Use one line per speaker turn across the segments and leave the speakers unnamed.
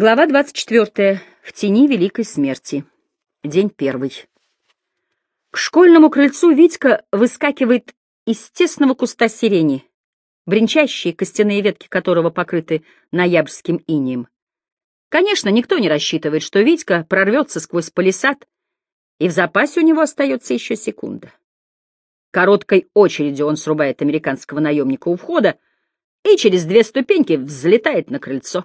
Глава 24. В тени великой смерти. День первый. К школьному крыльцу Витька выскакивает из тесного куста сирени, бренчащие костяные ветки которого покрыты ноябрьским инием. Конечно, никто не рассчитывает, что Витька прорвется сквозь палисад, и в запасе у него остается еще секунда. Короткой очередью он срубает американского наемника у входа и через две ступеньки взлетает на крыльцо.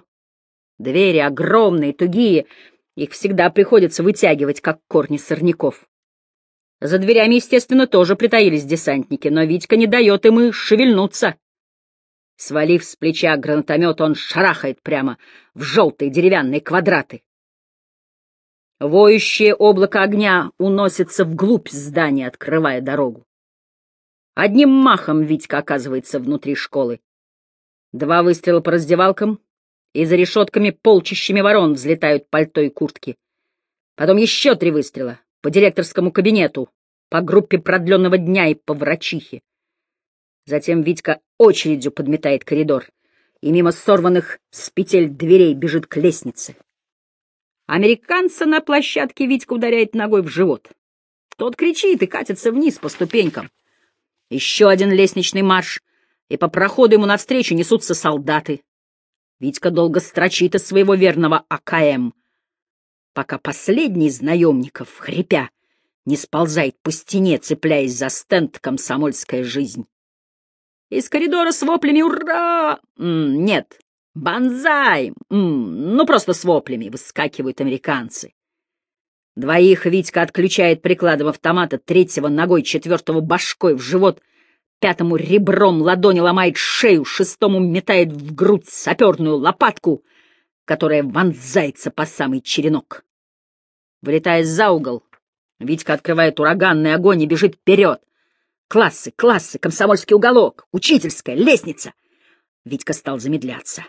Двери огромные, тугие, их всегда приходится вытягивать, как корни сорняков. За дверями, естественно, тоже притаились десантники, но Витька не дает им и шевельнуться. Свалив с плеча гранатомет, он шарахает прямо в желтые деревянные квадраты. Воющее облако огня уносится вглубь здания, открывая дорогу. Одним махом Витька оказывается внутри школы. Два выстрела по раздевалкам, и за решетками полчищами ворон взлетают пальто и куртки. Потом еще три выстрела по директорскому кабинету, по группе продленного дня и по врачихе. Затем Витька очередью подметает коридор и мимо сорванных с петель дверей бежит к лестнице. Американца на площадке Витька ударяет ногой в живот. Тот кричит и катится вниз по ступенькам. Еще один лестничный марш, и по проходу ему навстречу несутся солдаты. Витька долго строчит из своего верного АКМ, пока последний из наемников, хрипя, не сползает по стене, цепляясь за стенд «Комсомольская жизнь». Из коридора с воплями «Ура!» М -м, Нет, «Бонзай!» Ну, просто с воплями выскакивают американцы. Двоих Витька отключает прикладом автомата, третьего ногой, четвертого башкой в живот — пятому ребром ладони ломает шею, шестому метает в грудь саперную лопатку, которая вонзается по самый черенок. Вылетая за угол, Витька открывает ураганный огонь и бежит вперед. Классы, классы, комсомольский уголок, учительская, лестница. Витька стал замедляться.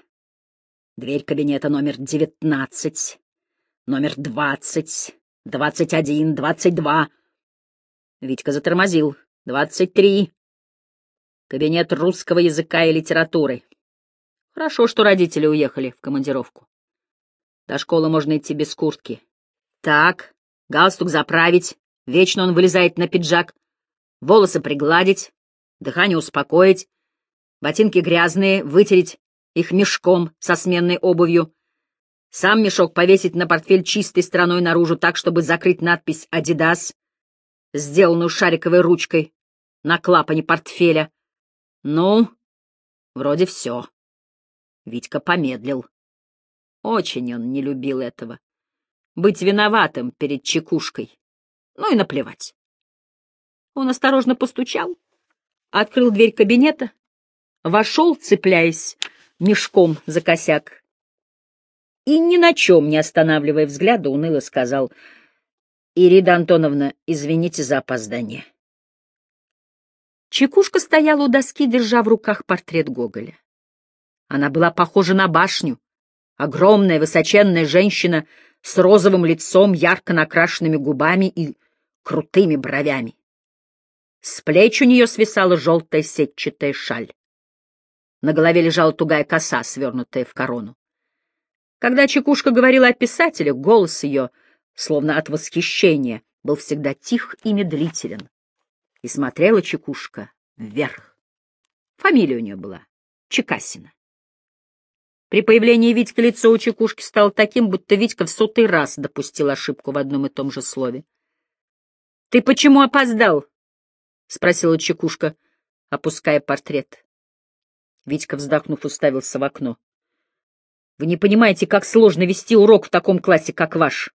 Дверь кабинета номер девятнадцать, номер двадцать, двадцать один, двадцать два. Витька затормозил. Двадцать три, Кабинет русского языка и литературы. Хорошо, что родители уехали в командировку. До школы можно идти без куртки. Так, галстук заправить, вечно он вылезает на пиджак, волосы пригладить, дыхание успокоить, ботинки грязные, вытереть их мешком со сменной обувью, сам мешок повесить на портфель чистой стороной наружу так, чтобы закрыть надпись «Адидас», сделанную шариковой ручкой на клапане портфеля, ну, вроде все. Витька помедлил. Очень он не любил этого. Быть виноватым перед чекушкой. Ну и наплевать. Он осторожно постучал, открыл дверь кабинета, вошел, цепляясь мешком за косяк, и ни на чем не останавливая взгляда, уныло сказал, «Ирида Антоновна, извините за опоздание». Чекушка стояла у доски, держа в руках портрет Гоголя. Она была похожа на башню. Огромная, высоченная женщина с розовым лицом, ярко накрашенными губами и крутыми бровями. С плеч у нее свисала желтая сетчатая шаль. На голове лежала тугая коса, свернутая в корону. Когда Чекушка говорила о писателе, голос ее, словно от восхищения, был всегда тих и медлителен и смотрела Чекушка вверх. Фамилия у нее была Чекасина. При появлении Витька лицо у Чекушки стало таким, будто Витька в сотый раз допустил ошибку в одном и том же слове. — Ты почему опоздал? — спросила Чекушка, опуская портрет. Витька, вздохнув, уставился в окно. — Вы не понимаете, как сложно вести урок в таком классе, как ваш.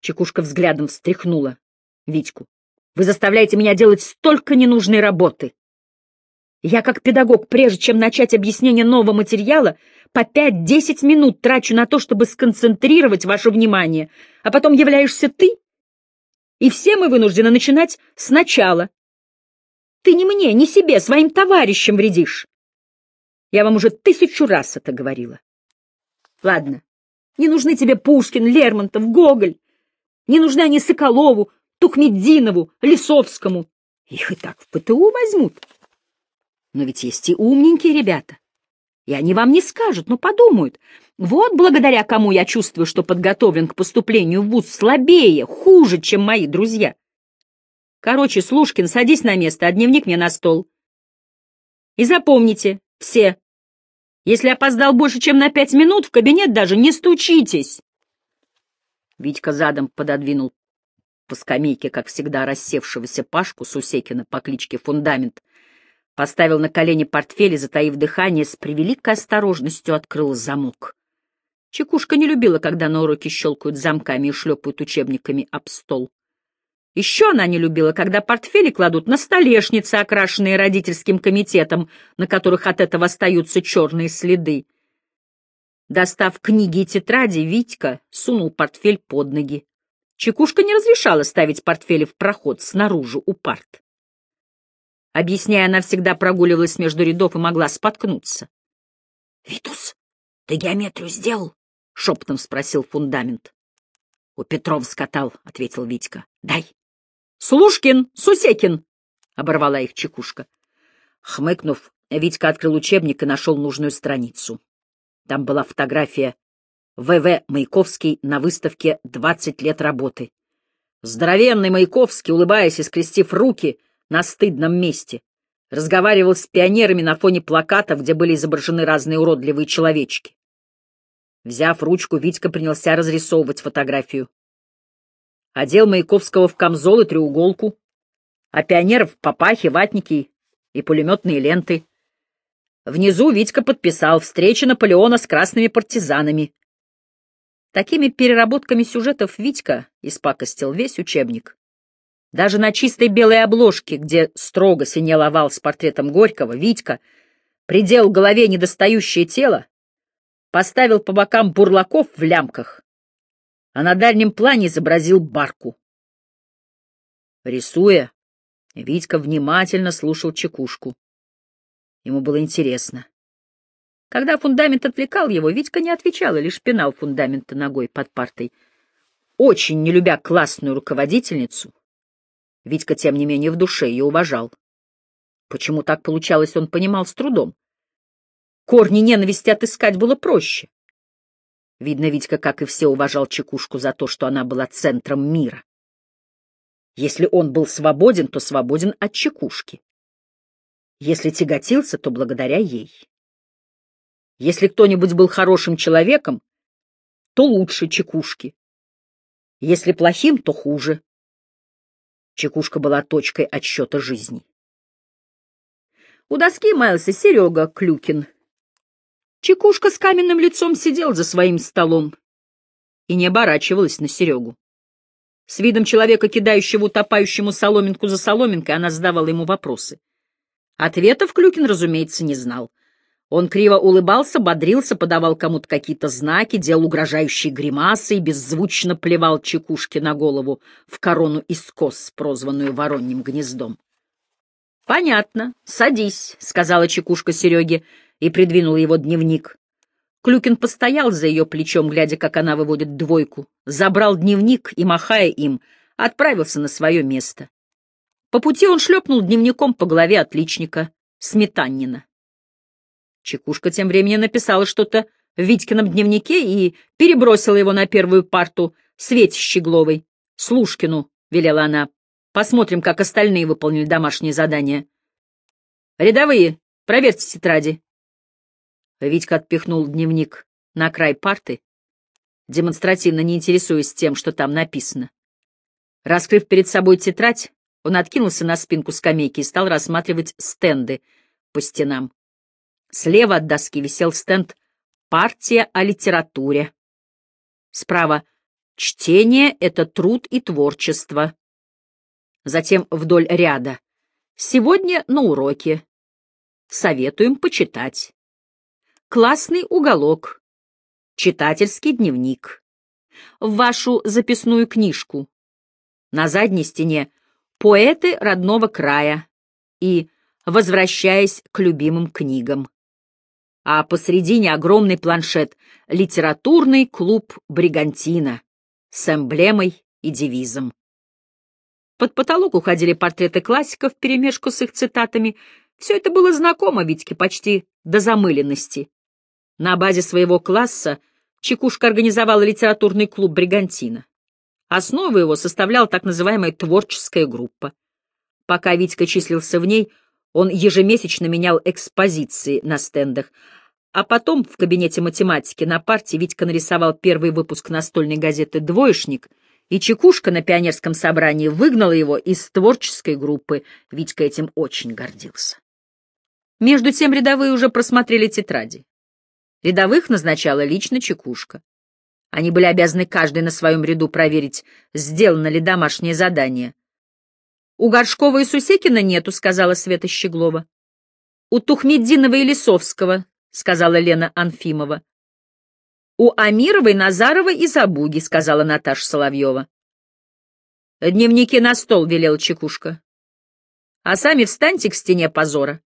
Чекушка взглядом встряхнула Витьку. Вы заставляете меня делать столько ненужной работы. Я, как педагог, прежде чем начать объяснение нового материала, по 5-10 минут трачу на то, чтобы сконцентрировать ваше внимание, а потом являешься ты, и все мы вынуждены начинать сначала. Ты не мне, не себе, своим товарищам вредишь. Я вам уже тысячу раз это говорила. Ладно, не нужны тебе Пушкин, Лермонтов, Гоголь, не нужны они Соколову, Тухмеддинову, Лисовскому. Их и так в ПТУ возьмут. Но ведь есть и умненькие ребята. И они вам не скажут, но подумают. Вот благодаря кому я чувствую, что подготовлен к поступлению в ВУЗ слабее, хуже, чем мои друзья. Короче, Слушкин, садись на место, а дневник мне на стол. И запомните, все, если опоздал больше, чем на пять минут, в кабинет даже не стучитесь. Витька задом пододвинул по скамейке, как всегда, рассевшегося Пашку Сусекина по кличке Фундамент, поставил на колени портфель и, затаив дыхание, с превеликой осторожностью открыл замок. Чекушка не любила, когда на уроке щелкают замками и шлепают учебниками об стол. Еще она не любила, когда портфели кладут на столешницы, окрашенные родительским комитетом, на которых от этого остаются черные следы. Достав книги и тетради, Витька сунул портфель под ноги. Чекушка не разрешала ставить портфели в проход снаружи у парт. Объясняя, она всегда прогуливалась между рядов и могла споткнуться. — Витус, ты геометрию сделал? — шепотом спросил фундамент. — У Петров скатал, — ответил Витька. — Дай. Слушкин, Сусекин! — оборвала их чекушка. Хмыкнув, Витька открыл учебник и нашел нужную страницу. Там была фотография В.В. Маяковский на выставке «20 лет работы». Здоровенный Маяковский, улыбаясь и скрестив руки на стыдном месте, разговаривал с пионерами на фоне плакатов, где были изображены разные уродливые человечки. Взяв ручку, Витька принялся разрисовывать фотографию одел Маяковского в камзол и треуголку, а пионеров папахи, ватники и пулеметные ленты. Внизу Витька подписал «Встреча Наполеона с красными партизанами». Такими переработками сюжетов Витька испакостил весь учебник. Даже на чистой белой обложке, где строго синел овал с портретом Горького, Витька придел голове недостающее тело, поставил по бокам бурлаков в лямках, а на дальнем плане изобразил барку. Рисуя, Витька внимательно слушал чекушку. Ему было интересно. Когда фундамент отвлекал его, Витька не отвечал, а лишь пинал фундамента ногой под партой. Очень не любя классную руководительницу, Витька, тем не менее, в душе ее уважал. Почему так получалось, он понимал с трудом. Корни ненависти отыскать было проще. Видно, Витька, как и все, уважал Чекушку за то, что она была центром мира. Если он был свободен, то свободен от Чекушки. Если тяготился, то благодаря ей. Если кто-нибудь был хорошим человеком, то лучше Чекушки. Если плохим, то хуже. Чекушка была точкой отсчета жизни. У доски маялся Серега Клюкин, Чекушка с каменным лицом сидел за своим столом и не оборачивалась на Серегу. С видом человека, кидающего утопающему соломинку за соломинкой, она задавала ему вопросы. Ответов Клюкин, разумеется, не знал. Он криво улыбался, бодрился, подавал кому-то какие-то знаки, делал угрожающие гримасы и беззвучно плевал чекушке на голову в корону из кос, прозванную вороньим гнездом. — Понятно. Садись, — сказала чекушка Сереге, — и придвинул его дневник. Клюкин постоял за ее плечом, глядя, как она выводит двойку, забрал дневник и, махая им, отправился на свое место. По пути он шлепнул дневником по голове отличника, Сметаннина. Чекушка тем временем написала что-то в Витькином дневнике и перебросила его на первую парту Свете Щегловой. «Слушкину», — велела она, — «посмотрим, как остальные выполнили домашнее задание». «Рядовые, проверьте тетради. Витька отпихнул дневник на край парты, демонстративно не интересуясь тем, что там написано. Раскрыв перед собой тетрадь, он откинулся на спинку скамейки и стал рассматривать стенды по стенам. Слева от доски висел стенд «Партия о литературе». Справа «Чтение — это труд и творчество». Затем вдоль ряда «Сегодня на уроке». Советуем почитать классный уголок, читательский дневник, в вашу записную книжку. На задней стене «Поэты родного края» и «Возвращаясь к любимым книгам». А посредине огромный планшет «Литературный клуб Бригантина» с эмблемой и девизом. Под потолок уходили портреты классиков вперемешку с их цитатами. Все это было знакомо Витьке почти до замыленности. На базе своего класса Чекушка организовала литературный клуб «Бригантина». Основу его составляла так называемая творческая группа. Пока Витька числился в ней, он ежемесячно менял экспозиции на стендах, а потом в кабинете математики на парте Витька нарисовал первый выпуск настольной газеты «Двоечник», и Чекушка на пионерском собрании выгнала его из творческой группы. Витька этим очень гордился. Между тем рядовые уже просмотрели тетради. Рядовых назначала лично Чекушка. Они были обязаны каждый на своем ряду проверить, сделано ли домашнее задание. «У Горшкова и Сусекина нету», — сказала Света Щеглова. «У Тухмеддинова и Лисовского», — сказала Лена Анфимова. «У Амировой, Назарова и Забуги», — сказала Наташа Соловьева. «Дневники на стол», — велел Чекушка. «А сами встаньте к стене позора».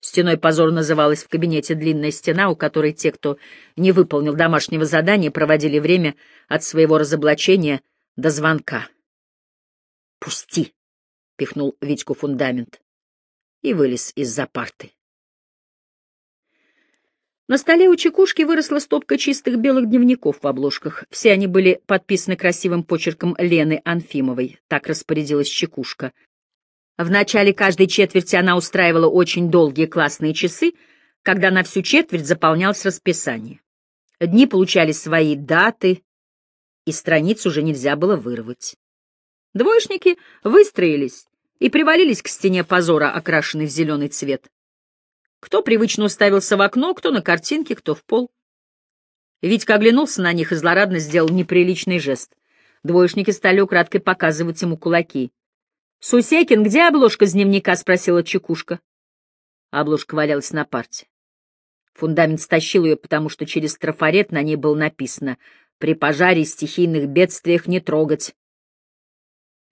Стеной позора называлась в кабинете длинная стена, у которой те, кто не выполнил домашнего задания, проводили время от своего разоблачения до звонка. «Пусти!» — пихнул Витьку фундамент и вылез из-за парты. На столе у Чекушки выросла стопка чистых белых дневников в обложках. Все они были подписаны красивым почерком Лены Анфимовой. Так распорядилась Чекушка. В начале каждой четверти она устраивала очень долгие классные часы, когда на всю четверть заполнялось расписание. Дни получали свои даты, и страниц уже нельзя было вырвать. Двоечники выстроились и привалились к стене позора, окрашенной в зеленый цвет. Кто привычно уставился в окно, кто на картинке, кто в пол. Витька оглянулся на них и злорадно сделал неприличный жест. Двоечники стали украдкой показывать ему кулаки. — Сусекин, где обложка с дневника? — спросила Чекушка. Обложка валялась на парте. Фундамент стащил ее, потому что через трафарет на ней было написано «При пожаре и стихийных бедствиях не трогать».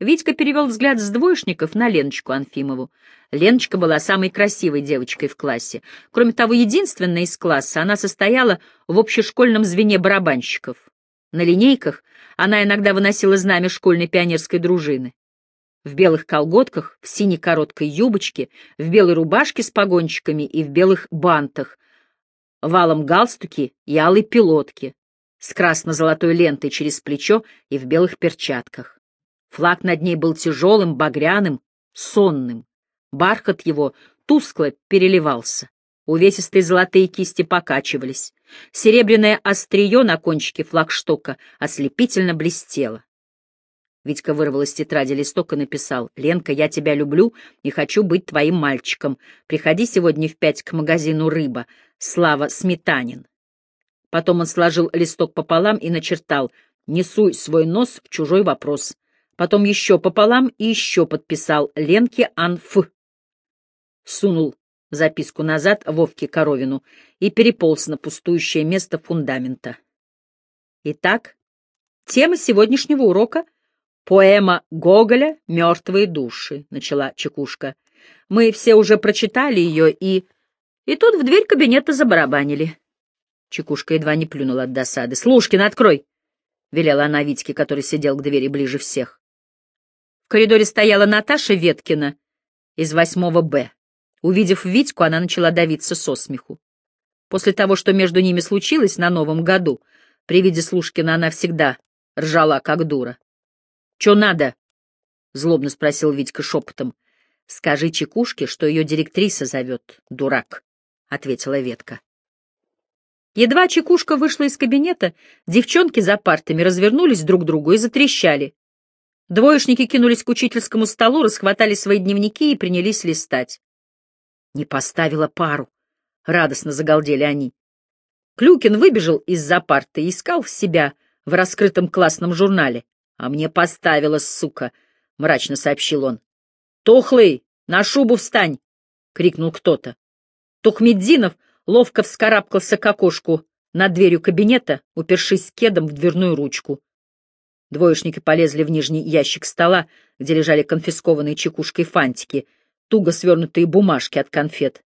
Витька перевел взгляд с двоечников на Леночку Анфимову. Леночка была самой красивой девочкой в классе. Кроме того, единственная из класса, она состояла в общешкольном звене барабанщиков. На линейках она иногда выносила знамя школьной пионерской дружины. В белых колготках, в синей короткой юбочке, в белой рубашке с погончиками и в белых бантах, валом галстуки и алой пилотки, с красно-золотой лентой через плечо и в белых перчатках. Флаг над ней был тяжелым, багряным, сонным. Бархат его тускло переливался. Увесистые золотые кисти покачивались. Серебряное острие на кончике флагштока ослепительно блестело. Витька вырвал из тетради листок и написал «Ленка, я тебя люблю и хочу быть твоим мальчиком. Приходи сегодня в пять к магазину «Рыба». Слава Сметанин». Потом он сложил листок пополам и начертал «Не суй свой нос в чужой вопрос потом еще пополам и еще подписал Ленке Анф. Сунул записку назад Вовке Коровину и переполз на пустующее место фундамента. Итак, тема сегодняшнего урока — поэма Гоголя «Мертвые души», — начала Чекушка. Мы все уже прочитали ее, и... И тут в дверь кабинета забарабанили. Чекушка едва не плюнула от досады. «Слушкин, открой!» — велела она Витьке, который сидел к двери ближе всех. В коридоре стояла Наташа Веткина из восьмого Б. Увидев Витьку, она начала давиться со смеху. После того, что между ними случилось на Новом году, при виде Слушкина она всегда ржала, как дура. — Чё надо? — злобно спросил Витька шепотом. — Скажи Чекушке, что ее директриса зовет, дурак, — ответила Ветка. Едва Чекушка вышла из кабинета, девчонки за партами развернулись друг к другу и затрещали. Двоечники кинулись к учительскому столу, расхватали свои дневники и принялись листать. Не поставила пару. Радостно загалдели они. Клюкин выбежал из-за парты и искал себя в раскрытом классном журнале. «А мне поставила, сука!» — мрачно сообщил он. «Тухлый, на шубу встань!» — крикнул кто-то. Тухмеддинов ловко вскарабкался к окошку над дверью кабинета, упершись кедом в дверную ручку. Двоечники полезли в нижний ящик стола, где лежали конфискованные чекушкой фантики, туго свернутые бумажки от конфет.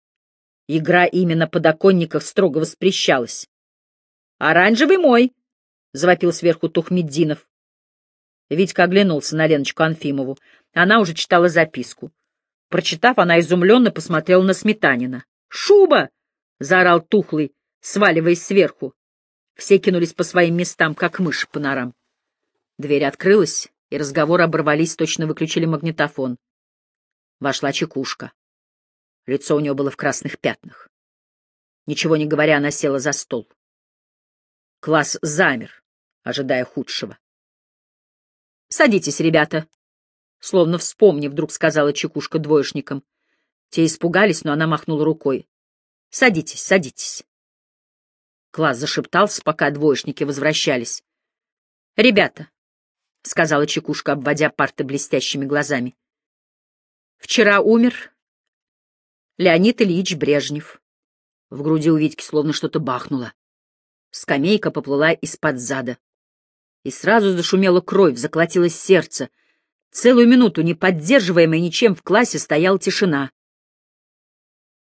Игра именно подоконников строго воспрещалась. «Оранжевый мой!» — завопил сверху Тухмеддинов. Витька оглянулся на Леночку Анфимову. Она уже читала записку. Прочитав, она изумленно посмотрела на Сметанина. «Шуба!» — заорал Тухлый, сваливаясь сверху. Все кинулись по своим местам, как мыши по норам. Дверь открылась, и разговоры оборвались, точно выключили магнитофон. Вошла чекушка. Лицо у нее было в красных пятнах. Ничего не говоря, она села за стол. Класс замер, ожидая худшего. — Садитесь, ребята, — словно вспомнив, вдруг сказала чекушка двоечникам. Те испугались, но она махнула рукой. — Садитесь, садитесь. Класс зашептался, пока двоечники возвращались. — Ребята, — сказала чекушка, обводя парты блестящими глазами. — Вчера умер Леонид Ильич Брежнев. В груди у Витьки словно что-то бахнуло. Скамейка поплыла из-под зада. И сразу зашумела кровь, заколотилось сердце. Целую минуту, не поддерживаемая ничем, в классе стояла тишина.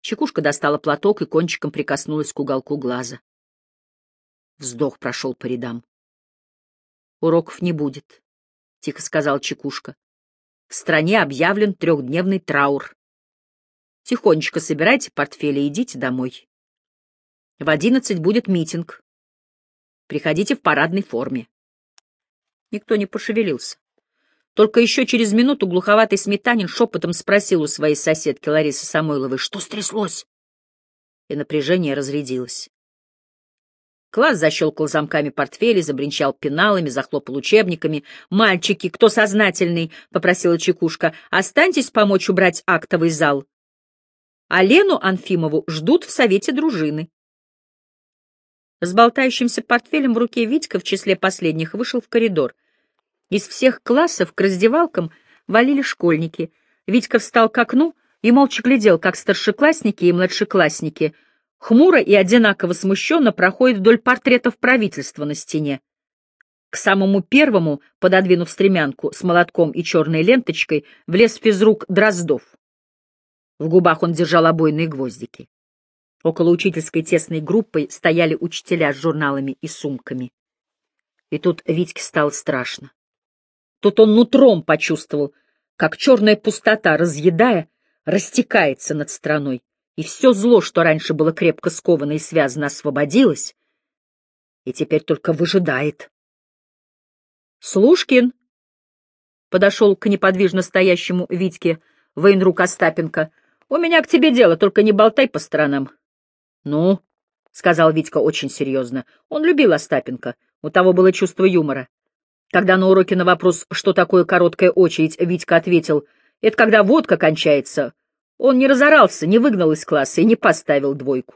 Чекушка достала платок и кончиком прикоснулась к уголку глаза. Вздох прошел по рядам. «Уроков не будет», — тихо сказал Чекушка. «В стране объявлен трехдневный траур. Тихонечко собирайте портфели и идите домой. В одиннадцать будет митинг. Приходите в парадной форме». Никто не пошевелился. Только еще через минуту глуховатый сметанин шепотом спросил у своей соседки Ларисы Самойловой, что стряслось? И напряжение разрядилось. Класс защелкал замками портфелей, забринчал пеналами, захлопал учебниками. «Мальчики, кто сознательный?» — попросила Чекушка. «Останьтесь помочь убрать актовый зал. А Лену Анфимову ждут в совете дружины». С болтающимся портфелем в руке Витька в числе последних вышел в коридор. Из всех классов к раздевалкам валили школьники. Витька встал к окну и молча глядел, как старшеклассники и младшеклассники — хмуро и одинаково смущенно проходит вдоль портретов правительства на стене. К самому первому, пододвинув стремянку с молотком и черной ленточкой, влез физрук Дроздов. В губах он держал обойные гвоздики. Около учительской тесной группы стояли учителя с журналами и сумками. И тут Витьке стало страшно. Тут он нутром почувствовал, как черная пустота, разъедая, растекается над страной и все зло, что раньше было крепко сковано и связано, освободилось, и теперь только выжидает. «Слушкин!» — подошел к неподвижно стоящему Витьке военрук Остапенко. «У меня к тебе дело, только не болтай по сторонам». «Ну?» — сказал Витька очень серьезно. Он любил Остапенко, у того было чувство юмора. Когда на уроке на вопрос, что такое короткая очередь, Витька ответил, «Это когда водка кончается, он не разорался, не выгнал из класса и не поставил двойку.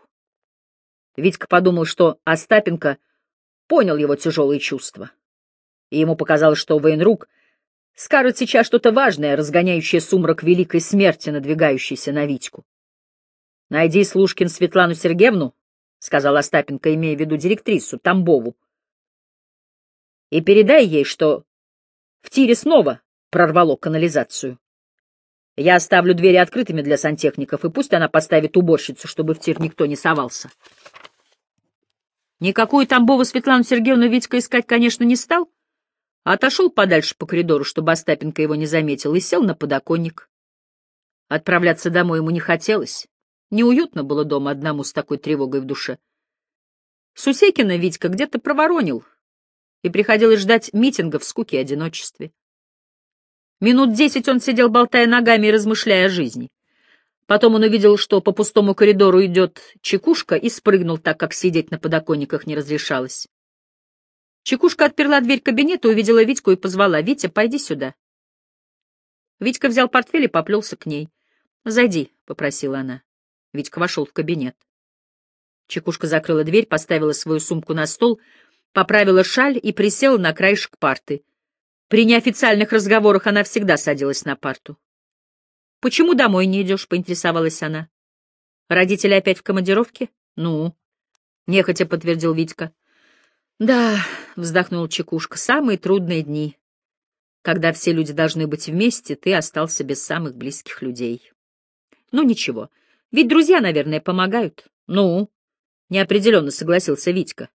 Витька подумал, что Остапенко понял его тяжелые чувства. И ему показалось, что военрук скажет сейчас что-то важное, разгоняющее сумрак великой смерти, надвигающейся на Витьку. — Найди Слушкин Светлану Сергеевну, — сказал Остапенко, имея в виду директрису, Тамбову, — и передай ей, что в тире снова прорвало канализацию. Я оставлю двери открытыми для сантехников, и пусть она поставит уборщицу, чтобы в тир никто не совался. Никакую Тамбову Светлану Сергеевну Витька искать, конечно, не стал, отошел подальше по коридору, чтобы Остапенко его не заметил, и сел на подоконник. Отправляться домой ему не хотелось. Неуютно было дома одному с такой тревогой в душе. Сусекина Витька где-то проворонил, и приходилось ждать митинга в скуке и одиночестве. Минут десять он сидел, болтая ногами и размышляя о жизни. Потом он увидел, что по пустому коридору идет чекушка, и спрыгнул, так как сидеть на подоконниках не разрешалось. Чекушка отперла дверь кабинета, увидела Витьку и позвала. «Витя, пойди сюда». Витька взял портфель и поплелся к ней. «Зайди», — попросила она. Витька вошел в кабинет. Чекушка закрыла дверь, поставила свою сумку на стол, поправила шаль и присела на краешек парты. При неофициальных разговорах она всегда садилась на парту. — Почему домой не идешь? — поинтересовалась она. — Родители опять в командировке? — Ну, — нехотя подтвердил Витька. — Да, — вздохнул Чекушка, — самые трудные дни. Когда все люди должны быть вместе, ты остался без самых близких людей. Ну, ничего, ведь друзья, наверное, помогают. Ну, неопределенно согласился Витька.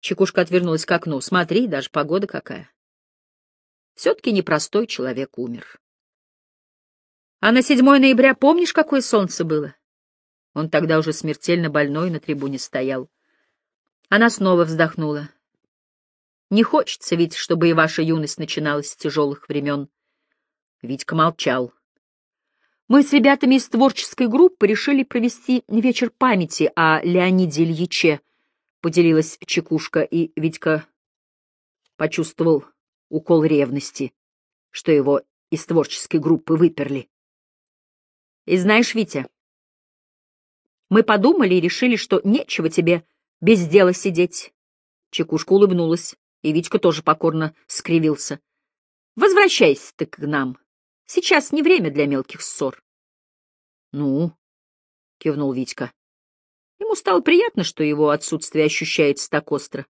Чекушка отвернулась к окну. Смотри, даже погода какая. Все-таки непростой человек умер. А на 7 ноября помнишь, какое солнце было? Он тогда уже смертельно больной на трибуне стоял. Она снова вздохнула. Не хочется ведь, чтобы и ваша юность начиналась с тяжелых времен. Витька молчал. Мы с ребятами из творческой группы решили провести вечер памяти о Леониде Ильиче, поделилась Чекушка, и Витька почувствовал укол ревности, что его из творческой группы выперли. И знаешь, Витя, мы подумали и решили, что нечего тебе без дела сидеть. Чекушка улыбнулась, и Витька тоже покорно скривился. Возвращайся ты к нам. Сейчас не время для мелких ссор. — Ну, — кивнул Витька. Ему стало приятно, что его отсутствие ощущается так остро. —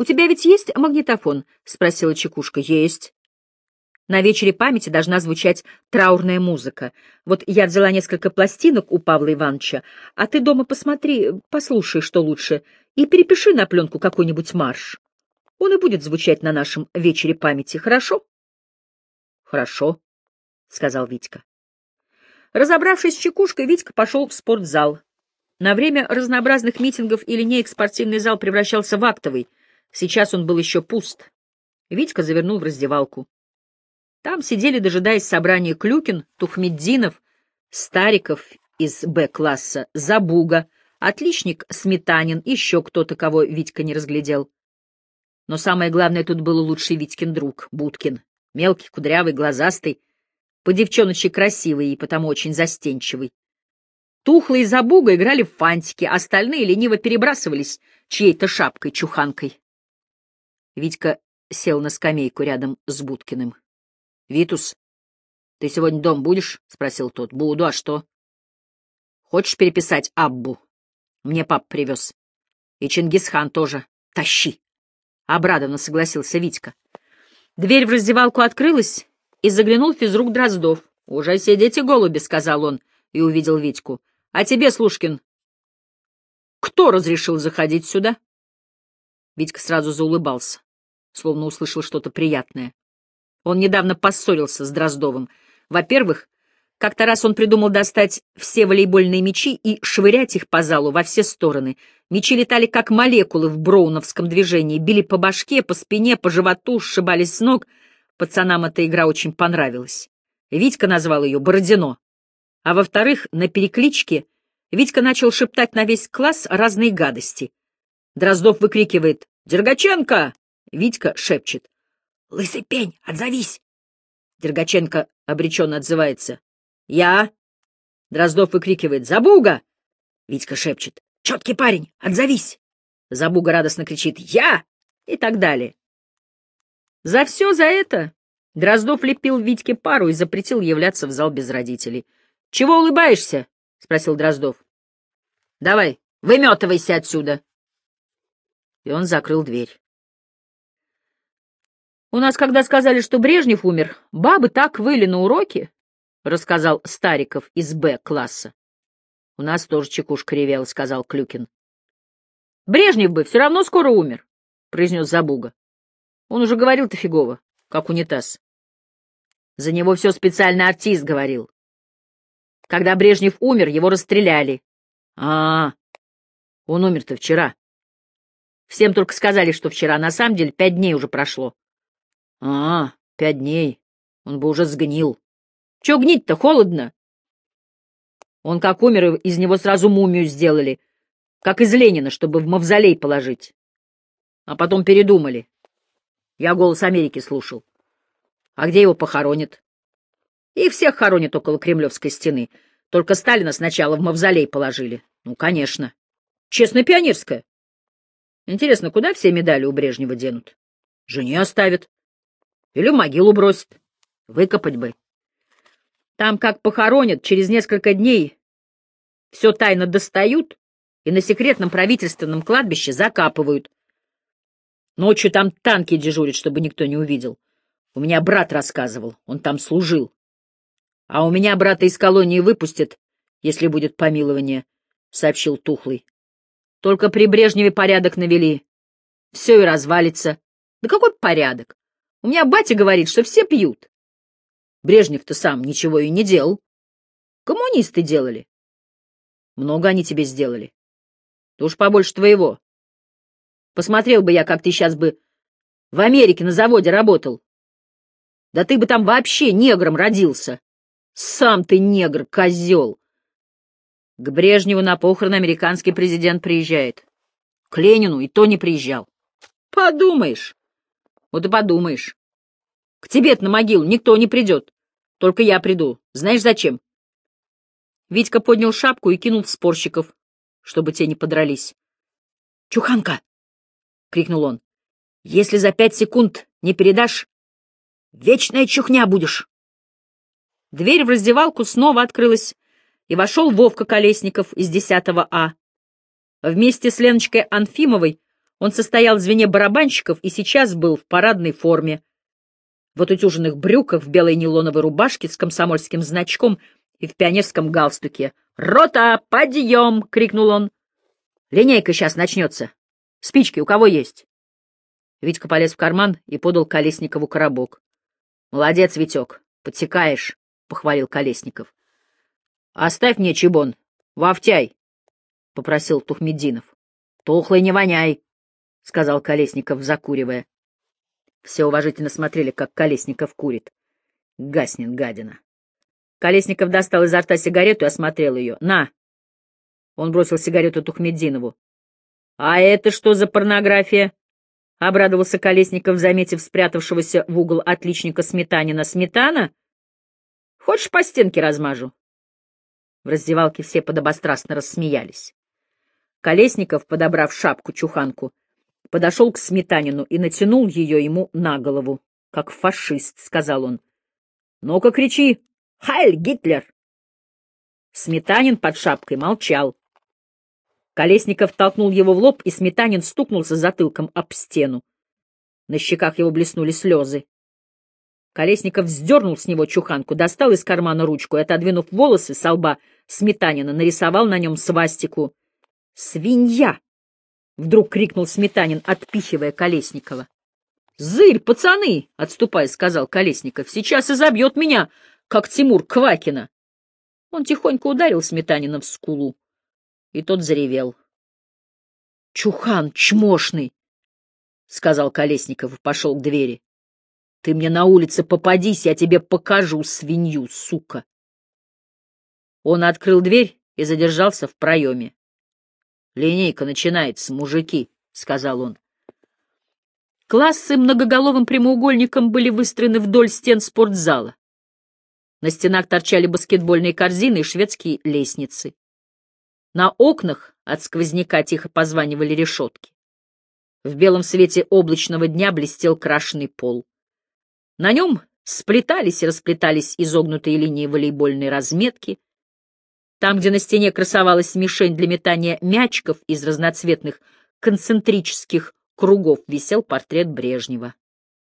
У тебя ведь есть магнитофон? — спросила Чекушка. — Есть. На вечере памяти должна звучать траурная музыка. Вот я взяла несколько пластинок у Павла Ивановича, а ты дома посмотри, послушай, что лучше, и перепиши на пленку какой-нибудь марш. Он и будет звучать на нашем вечере памяти, хорошо? — Хорошо, — сказал Витька. Разобравшись с чекушкой, Витька пошел в спортзал. На время разнообразных митингов и линеек спортивный зал превращался в актовый. Сейчас он был еще пуст. Витька завернул в раздевалку. Там сидели, дожидаясь собрания Клюкин, Тухмеддинов, Стариков из Б-класса, Забуга, отличник Сметанин, еще кто-то, кого Витька не разглядел. Но самое главное, тут был лучший Витькин друг, Будкин. Мелкий, кудрявый, глазастый, по девчоночи красивый и потому очень застенчивый. Тухлый Забуга играли в фантики, остальные лениво перебрасывались чьей-то шапкой-чуханкой. Витька сел на скамейку рядом с Будкиным. Витус, ты сегодня дом будешь? — спросил тот. — Буду, а что? — Хочешь переписать Аббу? Мне пап привез. И Чингисхан тоже. Тащи. Обрадованно согласился Витька. Дверь в раздевалку открылась, и заглянул физрук Дроздов. — Уже сидите, голуби, — сказал он, и увидел Витьку. — А тебе, Слушкин, кто разрешил заходить сюда? Витька сразу заулыбался, словно услышал что-то приятное. Он недавно поссорился с Дроздовым. Во-первых, как-то раз он придумал достать все волейбольные мячи и швырять их по залу во все стороны. Мячи летали как молекулы в броуновском движении, били по башке, по спине, по животу, сшибались с ног. Пацанам эта игра очень понравилась. Витька назвал ее «Бородино». А во-вторых, на перекличке Витька начал шептать на весь класс разные гадости. Дроздов выкрикивает «Дергаченко!» Витька шепчет Лысый пень, отзовись! Дергаченко обреченно отзывается. Я? Дроздов выкрикивает. Забуга! Витька шепчет. Четкий парень, отзовись! Забуга радостно кричит. Я! И так далее. За все за это Дроздов лепил Витьке пару и запретил являться в зал без родителей. — Чего улыбаешься? — спросил Дроздов. — Давай, выметывайся отсюда. И он закрыл дверь. У нас, когда сказали, что Брежнев умер, бабы так выли на уроки, — рассказал Стариков из Б-класса. — У нас тоже чекушка ревела, — сказал Клюкин. — Брежнев бы все равно скоро умер, — произнес Забуга. Он уже говорил-то фигово, как унитаз. За него все специальный артист говорил. Когда Брежнев умер, его расстреляли. А, -а, -а он умер-то вчера. Всем только сказали, что вчера, на самом деле пять дней уже прошло. А, пять дней. Он бы уже сгнил. Че гнить-то, холодно? Он как умер, из него сразу мумию сделали, как из Ленина, чтобы в мавзолей положить. А потом передумали. Я «Голос Америки» слушал. А где его похоронят? И всех хоронят около Кремлевской стены. Только Сталина сначала в мавзолей положили. Ну, конечно. Честно пионерская. Интересно, куда все медали у Брежнева денут? Жене оставят. Или в могилу бросит. Выкопать бы. Там как похоронят, через несколько дней все тайно достают и на секретном правительственном кладбище закапывают. Ночью там танки дежурят, чтобы никто не увидел. У меня брат рассказывал, он там служил. А у меня брата из колонии выпустят, если будет помилование, — сообщил Тухлый. Только при Брежневе порядок навели. Все и развалится. Да какой порядок? У меня батя говорит, что все пьют. Брежнев-то сам ничего и не делал. Коммунисты делали. Много они тебе сделали. Да уж побольше твоего. Посмотрел бы я, как ты сейчас бы в Америке на заводе работал. Да ты бы там вообще негром родился. Сам ты негр, козел. К Брежневу на похороны американский президент приезжает. К Ленину и то не приезжал. Подумаешь. Вот и подумаешь. К тебе на могилу никто не придет. Только я приду. Знаешь, зачем? Витька поднял шапку и кинул в спорщиков, чтобы те не подрались. «Чуханка!» — крикнул он. «Если за пять секунд не передашь, вечная чухня будешь!» Дверь в раздевалку снова открылась, и вошел Вовка Колесников из 10 А. Вместе с Леночкой Анфимовой он состоял в звене барабанщиков и сейчас был в парадной форме, в отутюженных брюках, в белой нейлоновой рубашке с комсомольским значком и в пионерском галстуке. «Рота, подъем!» — крикнул он. «Линейка сейчас начнется. Спички у кого есть?» Витька полез в карман и подал Колесникову коробок. «Молодец, Витек, подсекаешь», — похвалил Колесников. «Оставь мне чебон, вовтяй», — попросил Тухмединов. «Тухлый не воняй», — сказал Колесников, закуривая. Все уважительно смотрели, как Колесников курит. Гаснет гадина. Колесников достал изо рта сигарету и осмотрел ее. «На!» Он бросил сигарету Тухмединову. «А это что за порнография?» — обрадовался Колесников, заметив спрятавшегося в угол отличника Сметанина. «Сметана? Хочешь, по стенке размажу?» В раздевалке все подобострастно рассмеялись. Колесников, подобрав шапку-чуханку, подошел к Сметанину и натянул ее ему на голову. «Как фашист», — сказал он. «Ну-ка кричи! Хайль, Гитлер!» Сметанин под шапкой молчал. Колесников толкнул его в лоб, и Сметанин стукнулся затылком об стену. На щеках его блеснули слезы. Колесников вздернул с него чуханку, достал из кармана ручку и, отодвинув волосы со лба Сметанина, нарисовал на нем свастику. «Свинья!» — вдруг крикнул Сметанин, отпихивая Колесникова. «Зырь, пацаны!» — отступая, сказал Колесников. «Сейчас и забьет меня, как Тимур Квакина!» Он тихонько ударил Сметанина в скулу, и тот заревел. «Чухан, чмошный!» — сказал Колесников и пошел к двери. «Ты мне на улице попадись, я тебе покажу свинью, сука!» Он открыл дверь и задержался в проеме. «Линейка начинается, мужики», — сказал он. Классы многоголовым прямоугольником были выстроены вдоль стен спортзала. На стенах торчали баскетбольные корзины и шведские лестницы. На окнах от сквозняка тихо позванивали решетки. В белом свете облачного дня блестел крашеный пол. На нем сплетались и расплетались изогнутые линии волейбольной разметки — там, где на стене красовалась мишень для метания мячиков из разноцветных концентрических кругов, висел портрет Брежнева.